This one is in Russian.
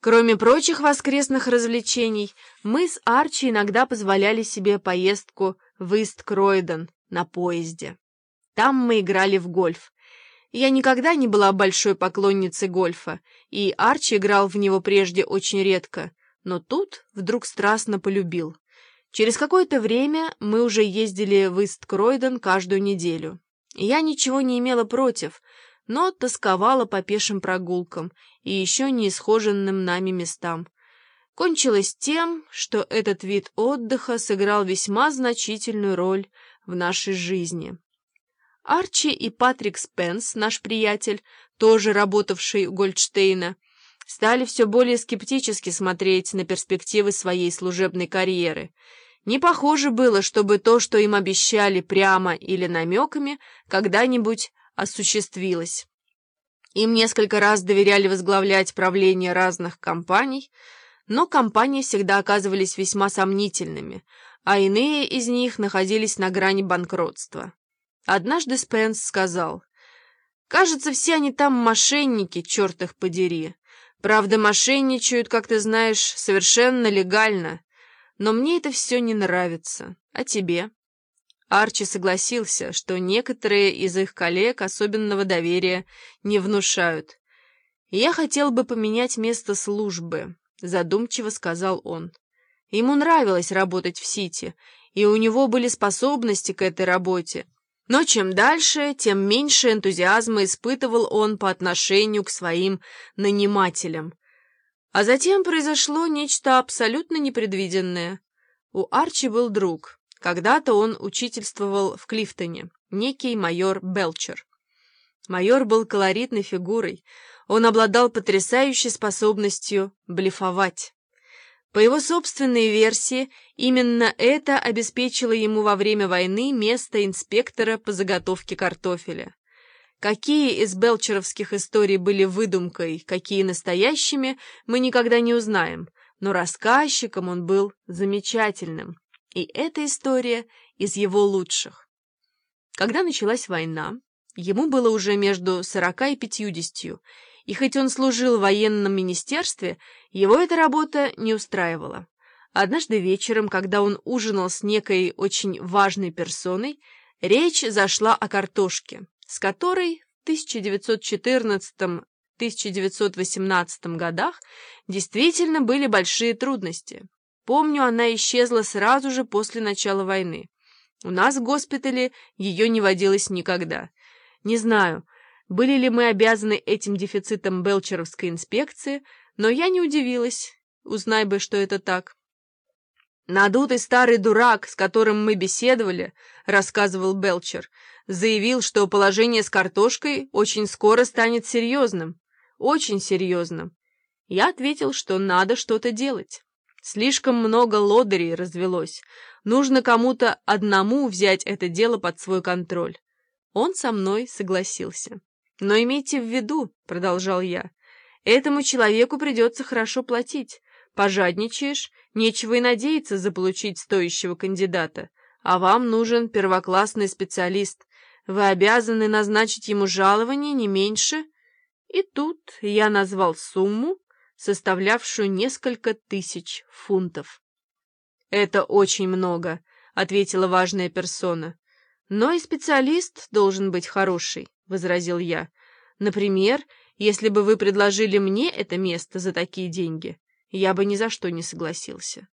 Кроме прочих воскресных развлечений, мы с Арчи иногда позволяли себе поездку в Ист-Кройден на поезде. Там мы играли в гольф. Я никогда не была большой поклонницей гольфа, и Арчи играл в него прежде очень редко, но тут вдруг страстно полюбил. Через какое-то время мы уже ездили в Ист-Кройден каждую неделю. Я ничего не имела против — но тосковала по пешим прогулкам и еще не исхоженным нами местам. Кончилось тем, что этот вид отдыха сыграл весьма значительную роль в нашей жизни. Арчи и Патрик Спенс, наш приятель, тоже работавший у Гольдштейна, стали все более скептически смотреть на перспективы своей служебной карьеры. Не похоже было, чтобы то, что им обещали прямо или намеками, когда-нибудь осуществилось. Им несколько раз доверяли возглавлять правление разных компаний, но компании всегда оказывались весьма сомнительными, а иные из них находились на грани банкротства. Однажды Спенс сказал, «Кажется, все они там мошенники, черт их подери. Правда, мошенничают, как ты знаешь, совершенно легально, но мне это все не нравится. А тебе?» Арчи согласился, что некоторые из их коллег особенного доверия не внушают. «Я хотел бы поменять место службы», — задумчиво сказал он. Ему нравилось работать в Сити, и у него были способности к этой работе. Но чем дальше, тем меньше энтузиазма испытывал он по отношению к своим нанимателям. А затем произошло нечто абсолютно непредвиденное. У Арчи был друг — когда-то он учительствовал в Клифтоне, некий майор Белчер. Майор был колоритной фигурой, он обладал потрясающей способностью блефовать. По его собственной версии, именно это обеспечило ему во время войны место инспектора по заготовке картофеля. Какие из белчеровских историй были выдумкой, какие настоящими, мы никогда не узнаем, но рассказчиком он был замечательным. И эта история из его лучших. Когда началась война, ему было уже между сорока и пятьюдесятью, и хоть он служил в военном министерстве, его эта работа не устраивала. Однажды вечером, когда он ужинал с некой очень важной персоной, речь зашла о картошке, с которой в 1914-1918 годах действительно были большие трудности. Помню, она исчезла сразу же после начала войны. У нас в госпитале ее не водилось никогда. Не знаю, были ли мы обязаны этим дефицитом Белчеровской инспекции, но я не удивилась. Узнай бы, что это так. «Надутый старый дурак, с которым мы беседовали», — рассказывал Белчер, заявил, что положение с картошкой очень скоро станет серьезным. Очень серьезным. Я ответил, что надо что-то делать. Слишком много лодырей развелось. Нужно кому-то одному взять это дело под свой контроль. Он со мной согласился. «Но имейте в виду», — продолжал я, — «этому человеку придется хорошо платить. Пожадничаешь, нечего и надеяться заполучить стоящего кандидата. А вам нужен первоклассный специалист. Вы обязаны назначить ему жалование не меньше». И тут я назвал сумму, составлявшую несколько тысяч фунтов. «Это очень много», — ответила важная персона. «Но и специалист должен быть хороший», — возразил я. «Например, если бы вы предложили мне это место за такие деньги, я бы ни за что не согласился».